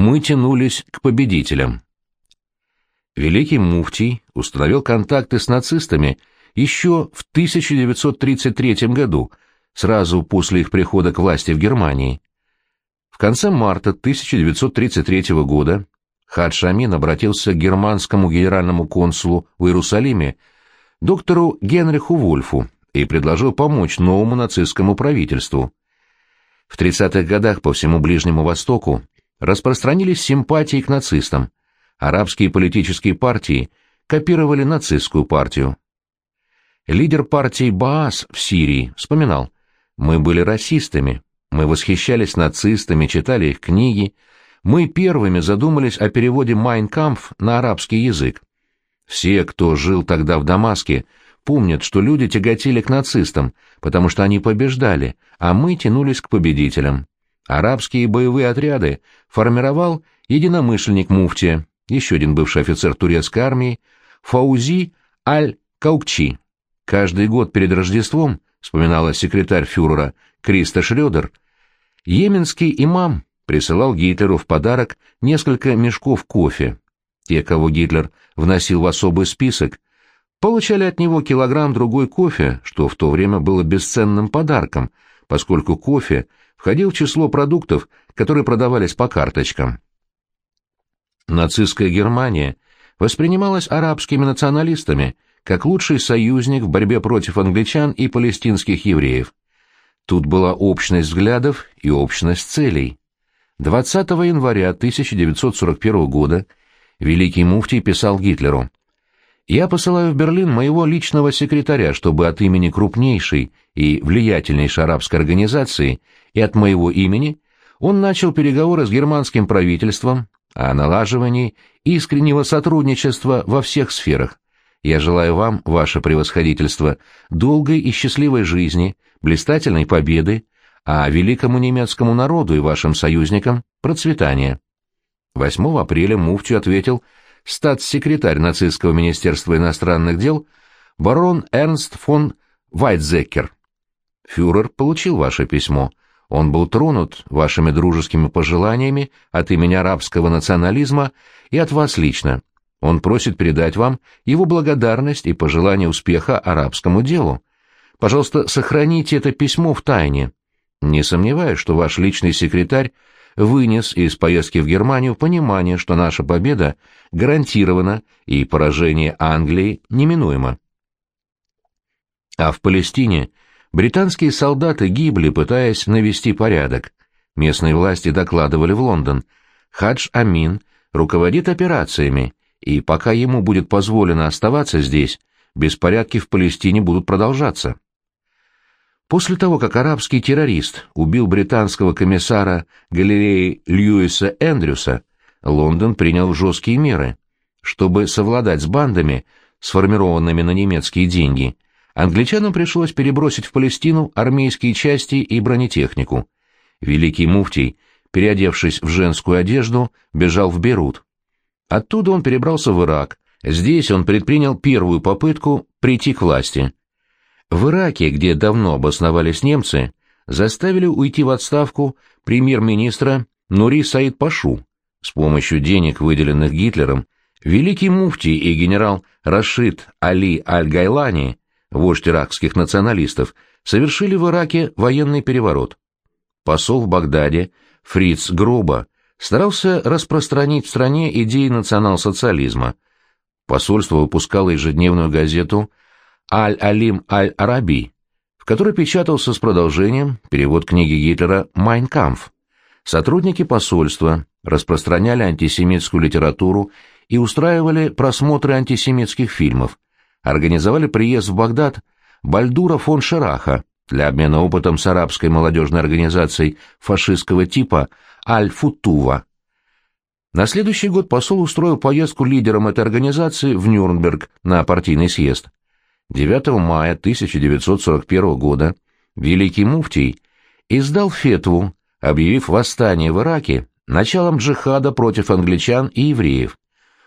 мы тянулись к победителям. Великий муфтий установил контакты с нацистами еще в 1933 году, сразу после их прихода к власти в Германии. В конце марта 1933 года Хадж Амин обратился к германскому генеральному консулу в Иерусалиме, доктору Генриху Вольфу, и предложил помочь новому нацистскому правительству. В 30-х годах по всему Ближнему Востоку распространились симпатии к нацистам. Арабские политические партии копировали нацистскую партию. Лидер партии Баас в Сирии вспоминал, «Мы были расистами, мы восхищались нацистами, читали их книги, мы первыми задумались о переводе «Майн Кампф» на арабский язык. Все, кто жил тогда в Дамаске, помнят, что люди тяготели к нацистам, потому что они побеждали, а мы тянулись к победителям. Арабские боевые отряды формировал единомышленник муфтия, еще один бывший офицер турецкой армии, Фаузи Аль-Каукчи. Каждый год перед Рождеством, вспоминала секретарь фюрера Криста Шрёдер, йеменский имам присылал Гитлеру в подарок несколько мешков кофе. Те, кого Гитлер вносил в особый список, получали от него килограмм другой кофе, что в то время было бесценным подарком, поскольку кофе входил в число продуктов, которые продавались по карточкам. Нацистская Германия воспринималась арабскими националистами как лучший союзник в борьбе против англичан и палестинских евреев. Тут была общность взглядов и общность целей. 20 января 1941 года великий муфтий писал Гитлеру «Я посылаю в Берлин моего личного секретаря, чтобы от имени крупнейшей и влиятельнейшей арабской организации и от моего имени он начал переговоры с германским правительством о налаживании искреннего сотрудничества во всех сферах. Я желаю вам, ваше превосходительство, долгой и счастливой жизни, блистательной победы, а великому немецкому народу и вашим союзникам – процветания. 8 апреля Муфтию ответил статс-секретарь нацистского министерства иностранных дел барон Эрнст фон Вайтзекер. Фюрер получил ваше письмо. Он был тронут вашими дружескими пожеланиями от имени арабского национализма и от вас лично. Он просит передать вам его благодарность и пожелание успеха арабскому делу. Пожалуйста, сохраните это письмо в тайне. Не сомневаюсь, что ваш личный секретарь вынес из поездки в Германию понимание, что наша победа гарантирована и поражение Англии неминуемо. А в Палестине британские солдаты гибли, пытаясь навести порядок. Местные власти докладывали в Лондон. Хадж Амин руководит операциями, и пока ему будет позволено оставаться здесь, беспорядки в Палестине будут продолжаться. После того, как арабский террорист убил британского комиссара галереи Льюиса Эндрюса, Лондон принял жесткие меры. Чтобы совладать с бандами, сформированными на немецкие деньги, англичанам пришлось перебросить в Палестину армейские части и бронетехнику. Великий муфтий, переодевшись в женскую одежду, бежал в Берут. Оттуда он перебрался в Ирак. Здесь он предпринял первую попытку прийти к власти – в Ираке, где давно обосновались немцы, заставили уйти в отставку премьер-министра Нури Саид Пашу. С помощью денег, выделенных Гитлером, великий муфтий и генерал Рашид Али Аль-Гайлани, вождь иракских националистов, совершили в Ираке военный переворот. Посол в Багдаде Фриц Гроба старался распространить в стране идеи национал-социализма. Посольство выпускало ежедневную газету Аль-Алим Аль-Араби, в которой печатался с продолжением перевод книги Гитлера «Майн Кампф». Сотрудники посольства распространяли антисемитскую литературу и устраивали просмотры антисемитских фильмов, организовали приезд в Багдад Бальдура фон Шераха для обмена опытом с арабской молодежной организацией фашистского типа Аль-Футува. На следующий год посол устроил поездку лидерам этой организации в Нюрнберг на партийный съезд. 9 мая 1941 года Великий Муфтий издал фетву, объявив восстание в Ираке началом джихада против англичан и евреев.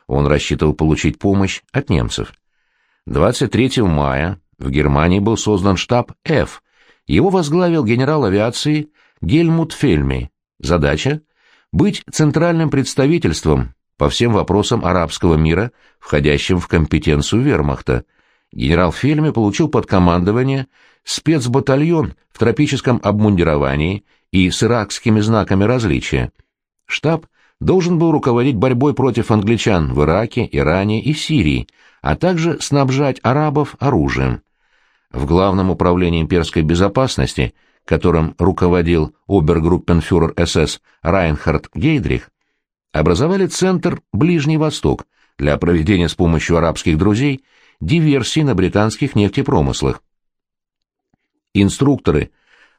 Он рассчитывал получить помощь от немцев. 23 мая в Германии был создан штаб F. Его возглавил генерал авиации Гельмут Фельми. Задача быть центральным представительством по всем вопросам арабского мира, входящим в компетенцию вермахта. Генерал Фельме получил под командование спецбатальон в тропическом обмундировании и с иракскими знаками различия. Штаб должен был руководить борьбой против англичан в Ираке, Иране и Сирии, а также снабжать арабов оружием. В Главном управлении имперской безопасности, которым руководил обергруппенфюрер СС Райнхард Гейдрих, образовали Центр «Ближний Восток» для проведения с помощью арабских друзей диверсий на британских нефтепромыслах. Инструкторы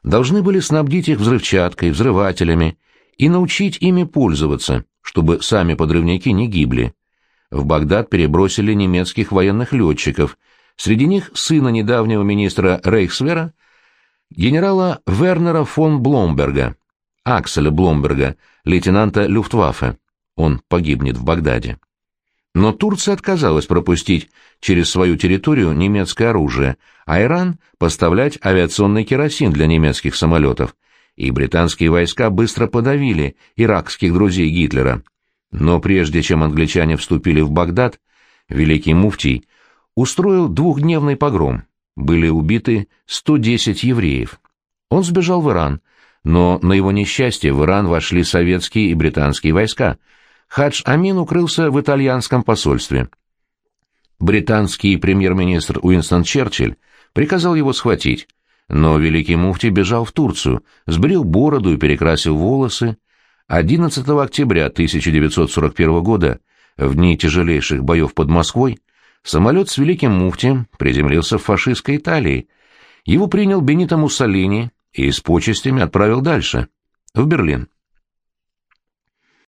должны были снабдить их взрывчаткой, взрывателями и научить ими пользоваться, чтобы сами подрывники не гибли. В Багдад перебросили немецких военных летчиков, среди них сына недавнего министра Рейхсвера, генерала Вернера фон Бломберга, Акселя Бломберга, лейтенанта Люфтваффе. Он погибнет в Багдаде. Но Турция отказалась пропустить через свою территорию немецкое оружие, а Иран — поставлять авиационный керосин для немецких самолетов, и британские войска быстро подавили иракских друзей Гитлера. Но прежде чем англичане вступили в Багдад, великий муфтий устроил двухдневный погром. Были убиты 110 евреев. Он сбежал в Иран, но на его несчастье в Иран вошли советские и британские войска. Хадж Амин укрылся в итальянском посольстве. Британский премьер-министр Уинстон Черчилль приказал его схватить, но великий муфтий бежал в Турцию, сбрил бороду и перекрасил волосы. 11 октября 1941 года, в дни тяжелейших боев под Москвой, самолет с великим муфтием приземлился в фашистской Италии. Его принял Бенито Муссолини и с почестями отправил дальше, в Берлин.